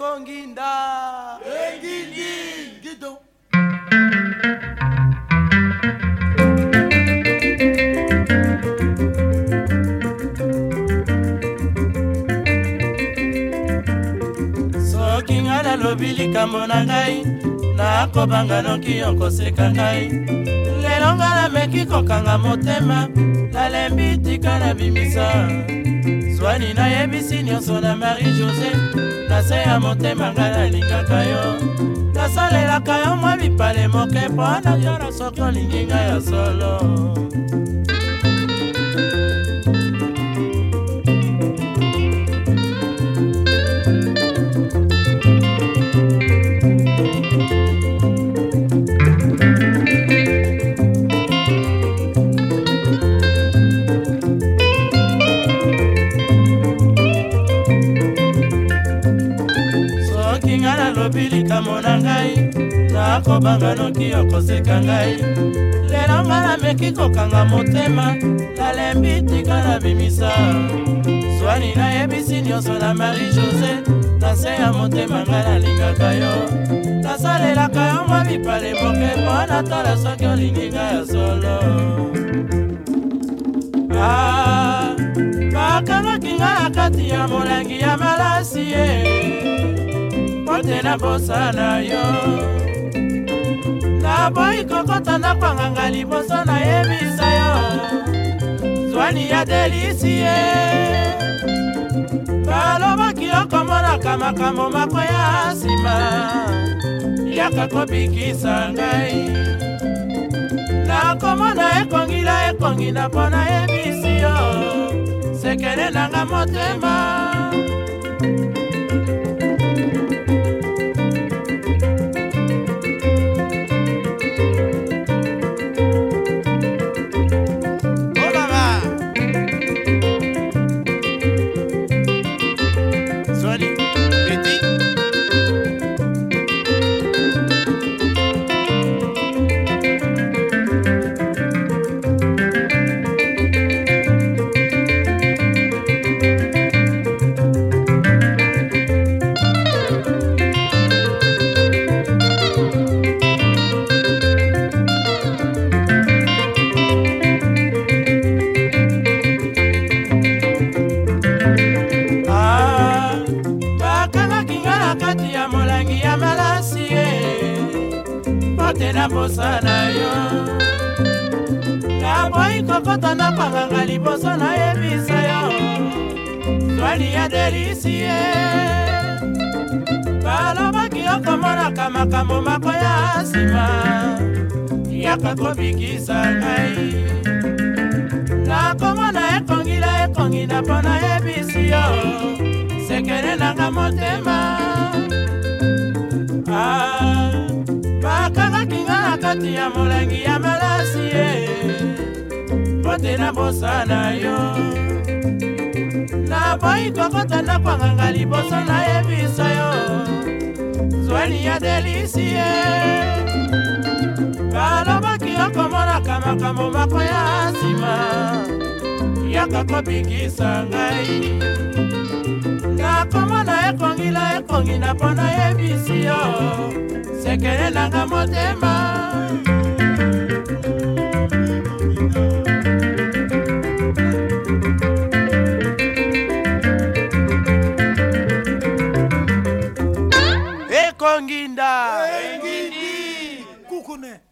ndeko nginda engindi ngido soki ngai nalobi likambo na ngai nakobanga noki yo koseka ngai lelo ngai nameki kokanga motema nalembi tika na bimisa swani nayebisi nyonso na marie josé na se ya motema ngai nalingaka yo nasalelaka yo mwa bipale moke mpo na yo na soki olingi ngai ya solo olobi likamo na ngai nakobanga noki okoseka ngai lelo nga nameki kokanga motema nalembi tika nabimisa swani nayebisi nyonso na marie josé na se ya motema nga nalingaka yo nasalelaka yo mwa bipale moke mpo natala soki olingi nga ya solo ah, bakangaki nga na kati ya molangi ya malasi ye eh. te na posa na yo naboyi kokota nakwanganga liboso nayebisa yo zwani ya delisie balobaki okomonaka makambo mako ya nsima yaka kobikisa ngai nakomona ekongila ekongi na mpo nayebisi yo sekele nanga motema kati ya molangi ya malasi ye pote na posa na yo naboyi kokota na panganga liboso nayebisa yo twali ya delisi ye balobaki okomonaka makambo mako ya nsima yaka kobikisa ngai nakomona ekongila ekongi na mpo nayebisi yo ekelelanga motema ah, bakakakinga na kati ya molangi ya malasi ye botena bosa na yo naboyi kokota nakwanganga liboso nayebisa yo zwani ya delisi ye balobaki okomonaka makambo mako ya nsima yaka kobikisa ngai nakoma na ekongila ekongi na mpo nayebisi yo sekele nanga motema ekonginda hey, kukune